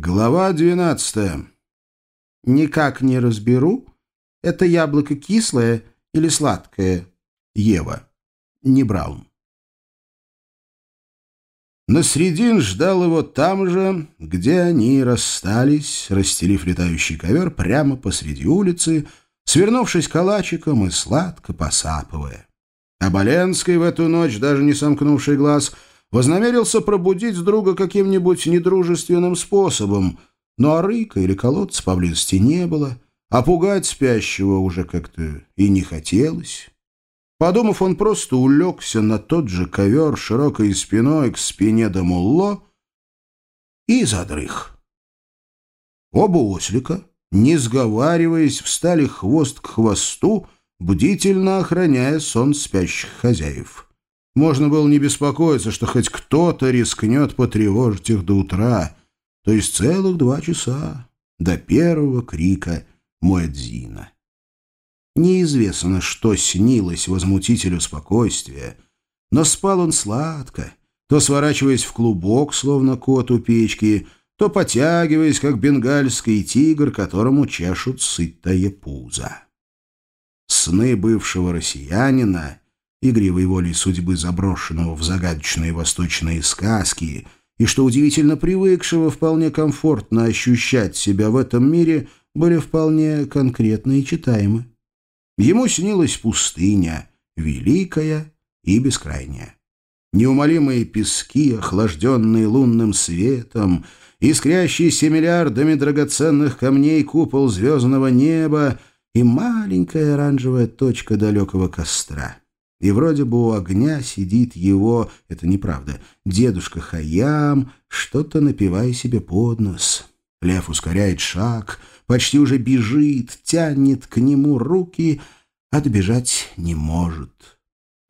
Глава двенадцатая. Никак не разберу, это яблоко кислое или сладкое. Ева. Не Браун. Насредин ждал его там же, где они расстались, расстелив летающий ковер прямо посреди улицы, свернувшись калачиком и сладко посапывая. А Боленский в эту ночь, даже не сомкнувший глаз, — вознамерился пробудить друга каким-нибудь недружественным способом, но арыка или колодца поблизости не было, а пугать спящего уже как-то и не хотелось. Подумав, он просто улегся на тот же ковер широкой спиной к спине до мулло и задрых. Оба ослика, не сговариваясь, встали хвост к хвосту, бдительно охраняя сон спящих хозяев. Можно было не беспокоиться, что хоть кто-то рискнет потревожить их до утра, то есть целых два часа, до первого крика Муэдзина. Неизвестно, что снилось возмутителю спокойствия, но спал он сладко, то сворачиваясь в клубок, словно кот у печки, то потягиваясь, как бенгальский тигр, которому чешут сытое пузо. Сны бывшего россиянина — игривой волей судьбы заброшенного в загадочные восточные сказки, и, что удивительно привыкшего вполне комфортно ощущать себя в этом мире, были вполне конкретны и читаемы. Ему снилась пустыня, великая и бескрайняя. Неумолимые пески, охлажденные лунным светом, искрящийся миллиардами драгоценных камней купол звездного неба и маленькая оранжевая точка далекого костра. И вроде бы у огня сидит его, это неправда, дедушка Хаям, что-то напивая себе под нос. Лев ускоряет шаг, почти уже бежит, тянет к нему руки, отбежать не может.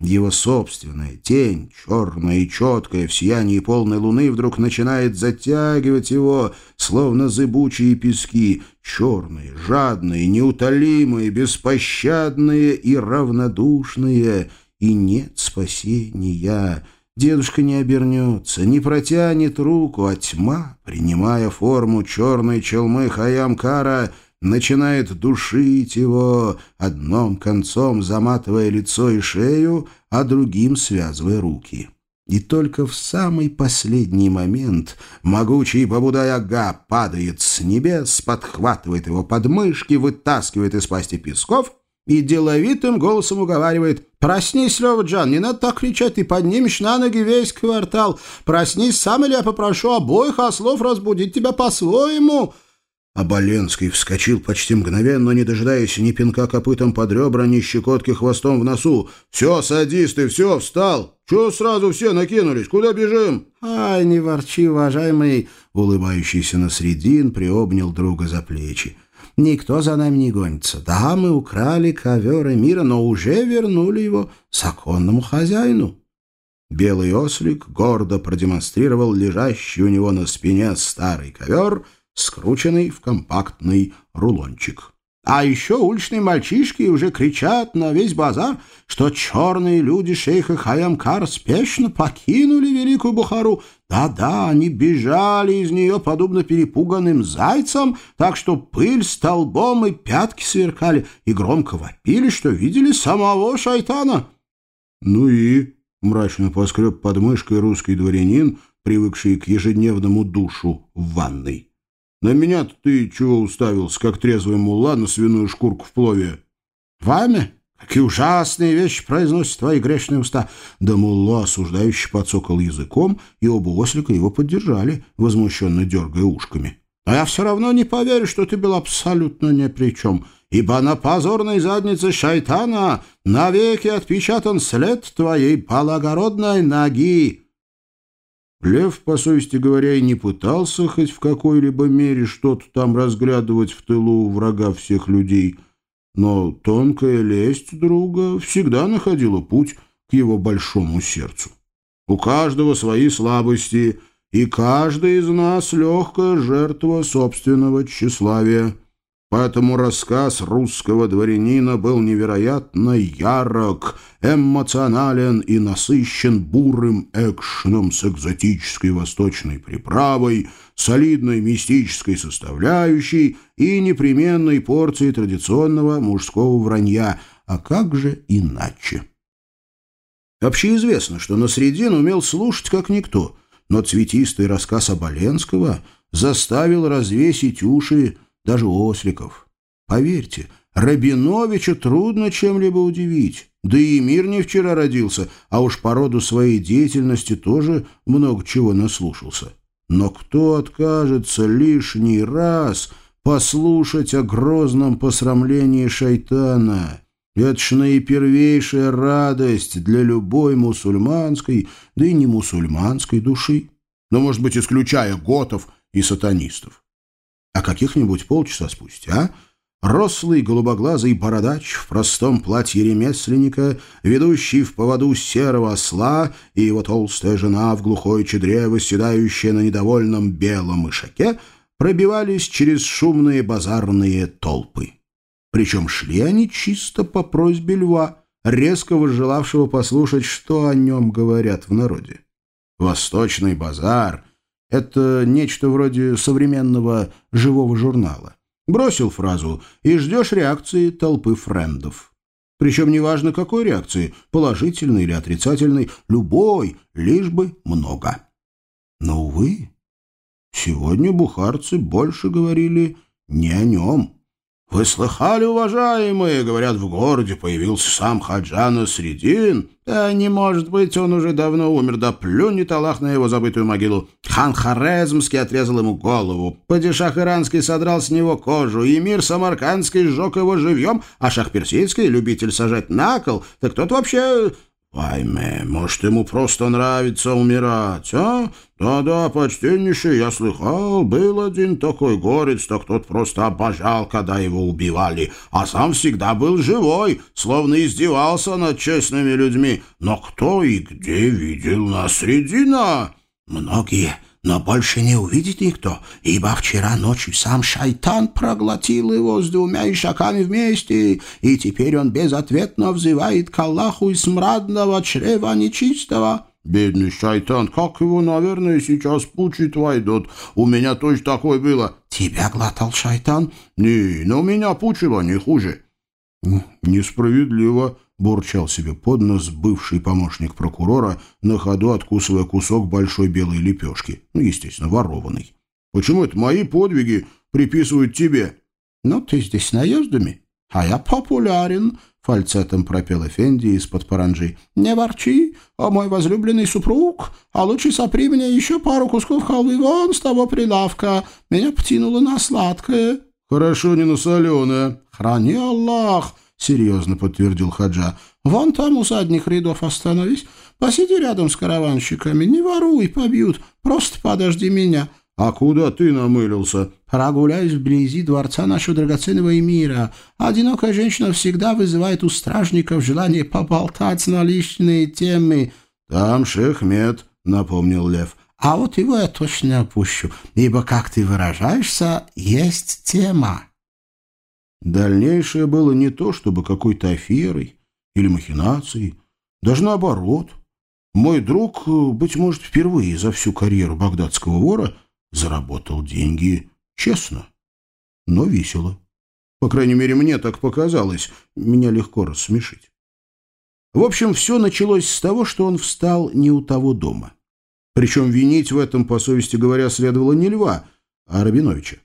Его собственная тень, черная и четкая, в сиянии полной луны, вдруг начинает затягивать его, словно зыбучие пески, черные, жадные, неутолимые, беспощадные и равнодушные, и нет спасения. Дедушка не обернется, не протянет руку, а тьма, принимая форму черной челмы Хаямкара, начинает душить его, одном концом заматывая лицо и шею, а другим связывая руки. И только в самый последний момент могучий Бабудай-ага падает с небес, подхватывает его подмышки, вытаскивает из пасти песков и деловитым голосом уговаривает «Проснись, Лёва Джан, не надо так кричать, ты поднимешь на ноги весь квартал. Проснись сам, или я попрошу обоих ослов разбудить тебя по-своему». Оболенский вскочил почти мгновенно, не дожидаясь ни пинка копытом под ребра, ни щекотки хвостом в носу. «Все, садисты, все, встал! Чего сразу все накинулись? Куда бежим?» «Ай, не ворчи, уважаемый!» Улыбающийся на средин приобнял друга за плечи. «Никто за нами не гонится. Да, мы украли ковер мира, но уже вернули его законному хозяину». Белый ослик гордо продемонстрировал лежащий у него на спине старый ковер — скрученный в компактный рулончик. А еще уличные мальчишки уже кричат на весь базар, что черные люди шейха Хаямкар спешно покинули Великую Бухару. Да-да, они бежали из нее, подобно перепуганным зайцам, так что пыль столбом и пятки сверкали, и громко вопили, что видели самого шайтана. Ну и мрачно поскреб подмышкой русский дворянин, привыкший к ежедневному душу в ванной. На меня ты чего уставился, как трезвый мулла на свиную шкурку в плове? Вами? Какие ужасные вещи произносят твои грешные уста. Да мулла осуждающий подсокал языком, и оба ослика его поддержали, возмущенно дергая ушками. Но я все равно не поверю, что ты был абсолютно ни при чем, ибо на позорной заднице шайтана навеки отпечатан след твоей благородной ноги. Лев, по совести говоря, и не пытался хоть в какой-либо мере что-то там разглядывать в тылу врага всех людей, но тонкая лесть друга всегда находила путь к его большому сердцу. У каждого свои слабости, и каждый из нас легкая жертва собственного тщеславия. Поэтому рассказ русского дворянина был невероятно ярок, эмоционален и насыщен бурым экшеном с экзотической восточной приправой, солидной мистической составляющей и непременной порцией традиционного мужского вранья. А как же иначе? Общеизвестно, что Насредин умел слушать как никто, но цветистый рассказ Оболенского заставил развесить уши даже осликов. Поверьте, Рабиновича трудно чем-либо удивить. Да и мир не вчера родился, а уж по роду своей деятельности тоже много чего наслушался. Но кто откажется лишний раз послушать о грозном посрамлении шайтана? Это ж наипервейшая радость для любой мусульманской, да и не мусульманской души. Но, может быть, исключая готов и сатанистов. А каких-нибудь полчаса спустя рослый голубоглазый бородач в простом платье ремесленника, ведущий в поводу серого осла, и его толстая жена в глухой чедре, восседающая на недовольном белом ишаке, пробивались через шумные базарные толпы. Причем шли они чисто по просьбе льва, резко возжелавшего послушать, что о нем говорят в народе. Восточный базар — это нечто вроде современного живого журнала. Бросил фразу и ждешь реакции толпы френдов. Причем неважно какой реакции, положительной или отрицательной, любой, лишь бы много. Но, увы, сегодня бухарцы больше говорили не о нем. «Вы слыхали, уважаемые?» — говорят, в городе появился сам Хаджана Средин. Да не может быть, он уже давно умер, да плюнет Аллах на его забытую могилу. Хан Хорезмский отрезал ему голову, падишах иранский содрал с него кожу, и мир самаркандский сжег его живьем, а шах персидский, любитель сажать на кол, так тот вообще Вайме, может, ему просто нравится умирать, а? Да-да, почтеннейший, я слыхал, был один такой горец, так тот просто обожал, когда его убивали, а сам всегда был живой, словно издевался над честными людьми. Но кто и где видел Насредина? Многие но больше не увидит никто, ибо вчера ночью сам шайтан проглотил его с двумя ишаками вместе, и теперь он безответно взывает к Аллаху из смрадного чрева нечистого». «Бедный шайтан, как его, наверное, сейчас пучит войдут. У меня точно такое было». «Тебя глотал шайтан?» «Не, но меня пучило не хуже». «Несправедливо», — бурчал себе под нос бывший помощник прокурора, на ходу откусывая кусок большой белой лепешки, ну, естественно, ворованный. «Почему это мои подвиги приписывают тебе?» «Ну, ты здесь наездами, а я популярен», — фальцетом пропел Эфенди из-под паранджи. «Не ворчи, о мой возлюбленный супруг, а лучше сопри мне еще пару кусков халвы вон с того прилавка. Меня потянуло на сладкое». «Хорошо, не на соленое». «Храни Аллах!» — серьезно подтвердил Хаджа. «Вон там у задних рядов остановись. Посиди рядом с караванщиками. Не воруй, побьют. Просто подожди меня». «А куда ты намылился?» «Прогуляюсь вблизи дворца нашего драгоценного эмира. Одинокая женщина всегда вызывает у стражников желание поболтать на личные темы». «Там Шехмед», — напомнил Лев. «А вот его я точно опущу, ибо, как ты выражаешься, есть тема». Дальнейшее было не то, чтобы какой-то аферой или махинацией, даже наоборот. Мой друг, быть может, впервые за всю карьеру багдадского вора заработал деньги честно, но весело. По крайней мере, мне так показалось, меня легко рассмешить. В общем, все началось с того, что он встал не у того дома. Причем винить в этом, по совести говоря, следовало не Льва, а Рабиновича.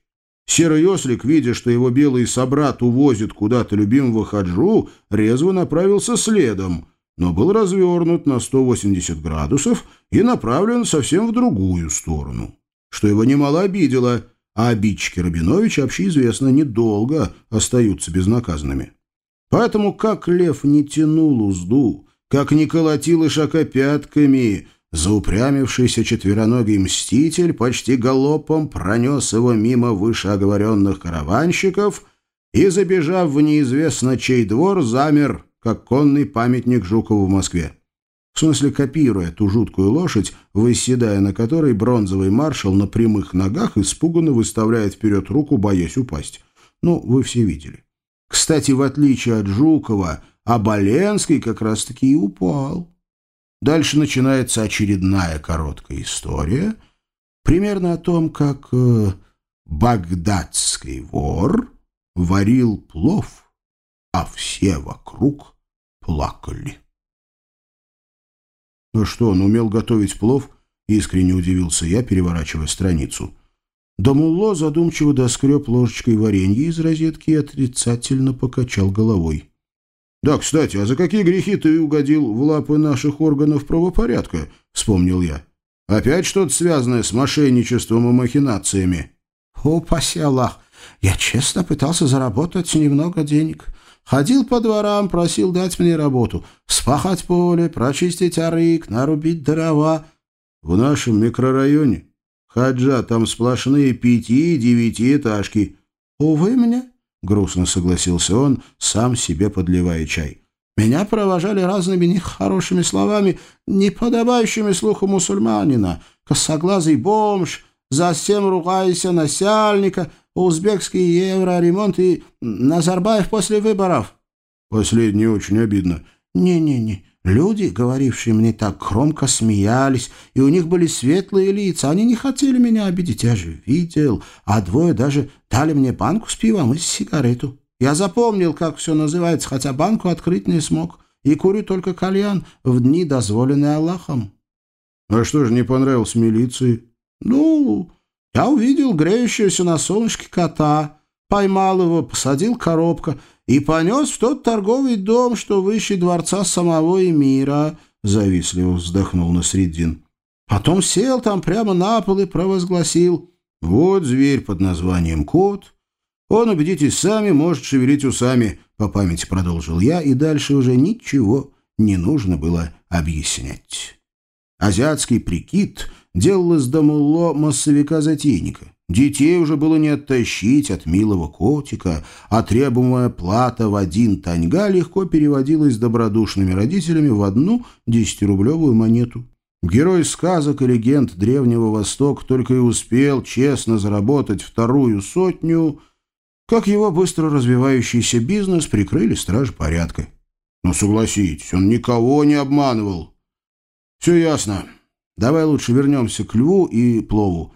Серый ослик, видя, что его белый собрат увозит куда-то любимого хаджу, резво направился следом, но был развернут на 180 градусов и направлен совсем в другую сторону, что его немало обидело, а обидчики Рабиновича, общеизвестно, недолго остаются безнаказанными. Поэтому как лев не тянул узду, как не колотил ишака пятками, Заупрямившийся четвероногий мститель почти галопом пронес его мимо вышеоговоренных караванщиков и, забежав в неизвестно чей двор, замер, как конный памятник Жукову в Москве. В смысле, копируя ту жуткую лошадь, выседая на которой бронзовый маршал на прямых ногах испуганно выставляет вперед руку, боясь упасть. Ну, вы все видели. Кстати, в отличие от Жукова, Оболенский как раз-таки и упал. Дальше начинается очередная короткая история, примерно о том, как э, багдадский вор варил плов, а все вокруг плакали. «Ну что, он умел готовить плов?» — искренне удивился я, переворачивая страницу. Дамулло задумчиво доскреб ложечкой варенье из розетки и отрицательно покачал головой. «Да, кстати, а за какие грехи ты угодил в лапы наших органов правопорядка?» — вспомнил я. «Опять что-то связанное с мошенничеством и махинациями?» «Упаси Аллах! Я честно пытался заработать немного денег. Ходил по дворам, просил дать мне работу. Спахать поле, прочистить арык, нарубить дрова. В нашем микрорайоне? Хаджа, там сплошные пяти-девятиэтажки. Увы мне, — грустно согласился он, сам себе подливая чай. Меня провожали разными нехорошими словами, не подобающими слуху мусульманина. Косоглазый бомж, засем ругайся насяльника — узбекский евроремонт и Назарбаев после выборов». «Последнее очень обидно». «Не-не-не, люди, говорившие мне так, громко смеялись, и у них были светлые лица. Они не хотели меня обидеть, я же видел. А двое даже дали мне банку с пивом и сигарету. Я запомнил, как все называется, хотя банку открыть не смог. И курю только кальян в дни, дозволенные Аллахом». «А что же не понравилось милиции?» «Ну, я увидел греющегося на солнышке кота, поймал его, посадил коробка и понес в тот торговый дом, что выше дворца самого эмира, — завистливо вздохнул Насреддин. Потом сел там прямо на пол и провозгласил. Вот зверь под названием кот. Он, убедитесь сами, может шевелить усами, — по памяти продолжил я, и дальше уже ничего не нужно было объяснять. Азиатский прикид — делал из Дамулло массовика-затейника. Детей уже было не оттащить от милого котика, а требуемая плата в один таньга легко переводилась добродушными родителями в одну десятирублевую монету. Герой сказок и легенд Древнего Востока только и успел честно заработать вторую сотню, как его быстро развивающийся бизнес прикрыли стражи порядка. Но согласитесь, он никого не обманывал. Все ясно. Давай лучше вернемся к льву и плову.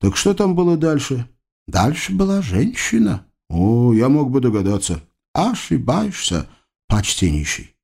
Так что там было дальше? Дальше была женщина. О, я мог бы догадаться. Ошибаешься, почтеннейший.